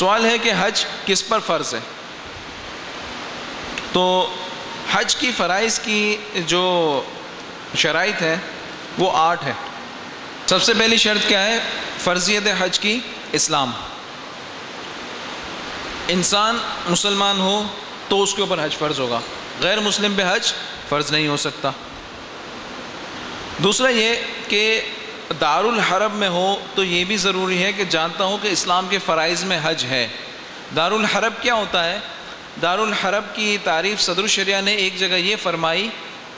سوال ہے کہ حج کس پر فرض ہے؟ تو حج کی فرائض کی جو شرائط ہے وہ آٹھ ہے سب سے پہلی شرط کیا ہے؟ فرضیت حج کی اسلام۔ انسان مسلمان ہو تو اس کے اوپر حج فرض ہوگا۔ غیر مسلم پہ حج فرض نہیں ہو سکتا۔ دوسرا یہ کہ دار الحرب میں ہو تو یہ بھی ضروری ہے کہ جانتا ہوں کہ اسلام کے فرائض میں حج ہے۔ دار الحرب کیا ہوتا ہے؟ دار الحرب کی تعریف صدر الشریعہ نے ایک جگہ یہ فرمائی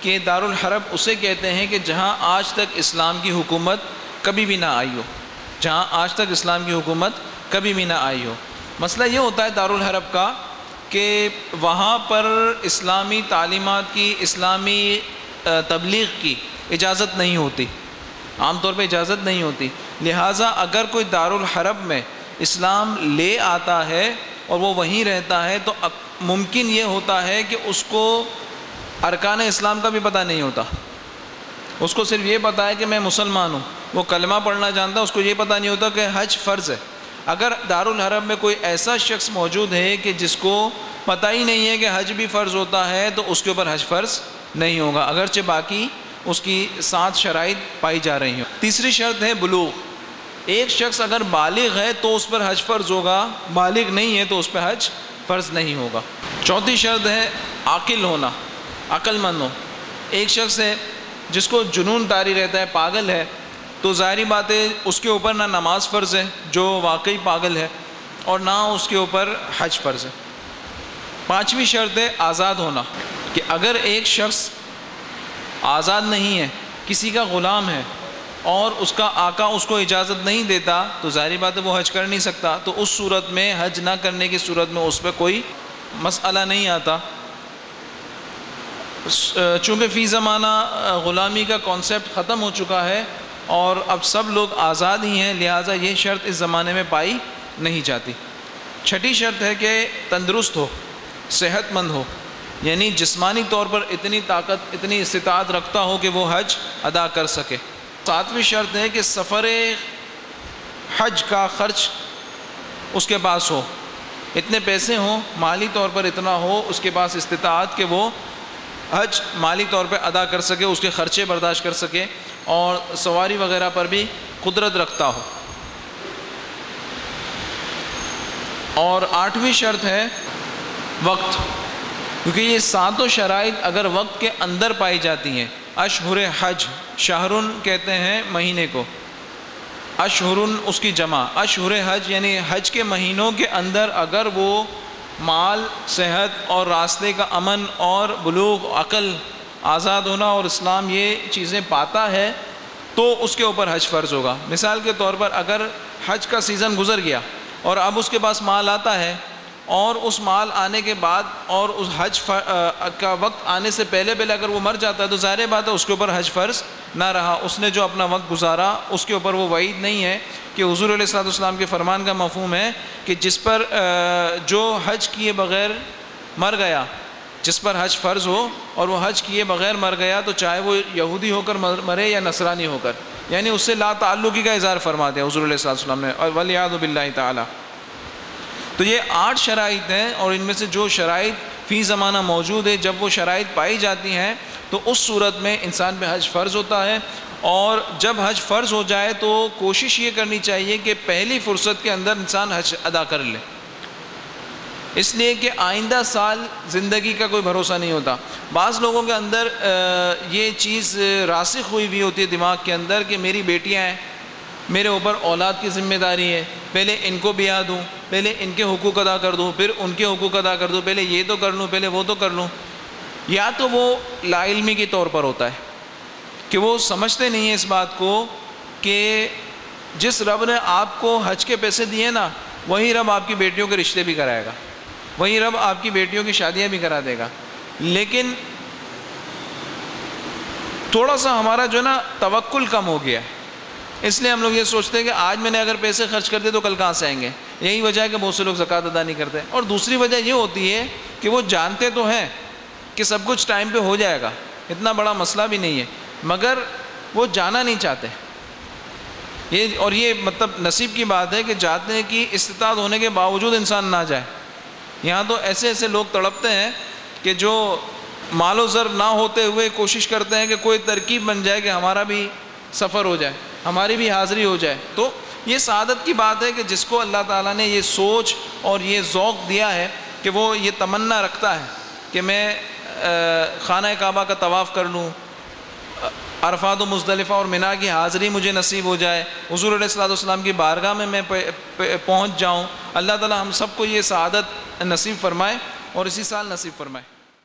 کہ دار الحرب اسے کہتے ہیں کہ جہاں آج تک اسلام کی حکومت کبھی بھی نہ آئی ہو۔ جہاں آج تک اسلام کی حکومت کبھی بھی نہ آئی ہو۔ مسئلہ یہ ہوتا ہے دار الحرب کا کہ وہاں پر اسلامی تعلیمات کی، اسلامی تبلیغ کی اجازت نہیں ہوتی۔ عام طور پہ اجازت نہیں ہوتی۔ لہٰذا اگر کوئی دار الحرب میں اسلام لے آتا ہے اور وہ وہیں رہتا ہے تو ممکن یہ ہوتا ہے کہ اس کو ارکان اسلام کا بھی پتہ نہیں ہوتا۔ اس کو صرف یہ پتہ ہے کہ میں مسلمان ہوں۔ وہ کلمہ پڑھنا جانتا اس کو یہ پتہ نہیں ہوتا کہ حج فرض ہے۔ اگر دار الحرب میں کوئی ایسا شخص موجود ہے کہ جس کو پتہ ہی نہیں ہے کہ حج بھی فرض ہوتا ہے تو اس کے اوپر حج فرض نہیں ہوگا۔ اگرچہ باقی اس کی سات شرائط پائی جا رہی ہیں تیسری شرط ہے بلوغ۔ ایک شخص اگر بالغ ہے تو اس پر حج فرض ہوگا۔ بالغ نہیں ہے تو اس پہ حج فرض نہیں ہوگا۔ چوتھی شرط ہے عاقل ہونا، عقل مند ہو۔ ایک شخص ہے جس کو جنون تاری رہتا ہے، پاگل ہے، تو ظاہری بات ہے اس کے اوپر نہ نماز فرض ہے، جو واقعی پاگل ہے، اور نہ اس کے اوپر حج فرض ہے۔ پانچویں شرط ہے آزاد ہونا، کہ اگر ایک شخص آزاد نہیں ہے، کسی کا غلام ہے اور اس کا آقا اس کو اجازت نہیں دیتا، تو ظاہری بات ہے وہ حج کر نہیں سکتا۔ تو اس صورت میں حج نہ کرنے کی صورت میں اس پہ کوئی مسئلہ نہیں آتا۔ چونکہ فی زمانہ غلامی کا کانسیپٹ ختم ہو چکا ہے اور اب سب لوگ آزاد ہی ہیں، لہٰذا یہ شرط اس زمانے میں پائی نہیں جاتی۔ چھٹی شرط ہے کہ تندرست ہو، صحت مند ہو۔ یعنی جسمانی طور پر اتنی طاقت، اتنی استطاعت رکھتا ہو کہ وہ حج ادا کر سکے۔ ساتویں شرط ہے کہ سفر حج کا خرچ اس کے پاس ہو۔ اتنے پیسے ہوں، مالی طور پر اتنا ہو، اس کے پاس استطاعت کہ وہ حج مالی طور پہ ادا کر سکے، اس کے خرچے برداشت کر سکے اور سواری وغیرہ پر بھی قدرت رکھتا ہو۔ اور آٹھویں شرط ہے وقت۔ کیونکہ یہ ساتوں شرائط اگر وقت کے اندر پائی جاتی ہیں۔ اشہر حج، شہرن کہتے ہیں مہینے کو۔ اشہرن اس کی جمع۔ اشہر حج یعنی حج کے مہینوں کے اندر اگر وہ مال، صحت اور راستے کا امن اور بلوغ، عقل آزاد ہونا اور اسلام یہ چیزیں پاتا ہے تو اس کے اوپر حج فرض ہوگا۔ مثال کے طور پر اگر حج کا سیزن گزر گیا اور اب اس کے پاس مال آتا ہے اور اس مال آنے کے بعد اور اس حج کا وقت آنے سے پہلے پہلے اگر وہ مر جاتا ہے تو ظاہر بات ہے اس کے اوپر حج فرض نہ رہا۔ اس نے جو اپنا وقت گزارا، اس کے اوپر وہ وعید نہیں ہے کہ حضور علیہ السلاۃ والسلام کے فرمان کا مفہوم ہے کہ جس پر جو حج کیے بغیر مر گیا، جس پر حج فرض ہو اور وہ حج کیے بغیر مر گیا تو چاہے وہ یہودی ہو کر مرے یا نصرانی ہو کر یعنی اس سے لا تعلقی کا اظہار فرما دیا حضور علیہ السلام وسلم نے۔ اور ولیاد بلّہ تعالیٰ تو یہ آٹھ شرائط ہیں اور ان میں سے جو شرائط فی زمانہ موجود ہے، جب وہ شرائط پائی جاتی ہیں، تو اس صورت میں انسان پہ حج فرض ہوتا ہے۔ اور جب حج فرض ہو جائے تو کوشش یہ کرنی چاہیے کہ پہلی فرصت کے اندر انسان حج ادا کر لے۔ اس لیے کہ آئندہ سال زندگی کا کوئی بھروسہ نہیں ہوتا۔ بعض لوگوں کے اندر یہ چیز راسخ ہوئی ہوئی ہوتی ہے دماغ کے اندر کہ میری بیٹیاں ہیں، میرے اوپر اولاد کی ذمہ داری ہے، پہلے ان کو بھی یاد دوں پہلے ان کے حقوق ادا کر دوں، پھر ان کے حقوق ادا کر دوں، پہلے یہ تو کر لوں، پہلے وہ تو کر لوں۔ یا تو وہ لا علمی کے طور پر ہوتا ہے کہ وہ سمجھتے نہیں ہیں اس بات کو کہ جس رب نے آپ کو حج کے پیسے دیے نا، وہی رب آپ کی بیٹیوں کے رشتے بھی کرائے گا۔ وہی رب آپ کی بیٹیوں کی شادیاں بھی کرا دے گا۔ لیکن تھوڑا سا ہمارا جو ہے نا توکل کم ہو گیا ہے۔ اس لیے ہم لوگ یہ سوچتے ہیں کہ آج میں نے اگر پیسے خرچ کر دیے تو کل کہاں سے آئیں گے؟ یہی وجہ ہے کہ بہت سے لوگ زکوٰۃ ادا نہیں کرتے۔ اور دوسری وجہ یہ ہوتی ہے کہ وہ جانتے تو ہیں کہ سب کچھ ٹائم پہ ہو جائے گا، اتنا بڑا مسئلہ بھی نہیں ہے، مگر وہ جانا نہیں چاہتے۔ یہ اور یہ مطلب نصیب کی بات ہے کہ جاتے ہیں کہ استطاعت ہونے کے باوجود انسان نہ جائے۔ یہاں تو ایسے ایسے لوگ تڑپتے ہیں کہ جو مال و زر نہ ہوتے ہوئے کوشش کرتے ہیں کہ کوئی ترکیب بن جائے کہ ہمارا بھی سفر ہو جائے۔ ہماری بھی حاضری ہو جائے۔ تو یہ سعادت کی بات ہے کہ جس کو اللہ تعالیٰ نے یہ سوچ اور یہ ذوق دیا ہے کہ وہ یہ تمنا رکھتا ہے کہ میں خانہ کعبہ کا طواف کر لوں۔ عرفات و مصطلفہ اور منا کی حاضری مجھے نصیب ہو جائے۔ حضور علیہ السلاۃ والسلام کی بارگاہ میں میں پہنچ جاؤں۔ اللہ تعالیٰ ہم سب کو یہ سعادت نصیب فرمائے اور اسی سال نصیب فرمائے۔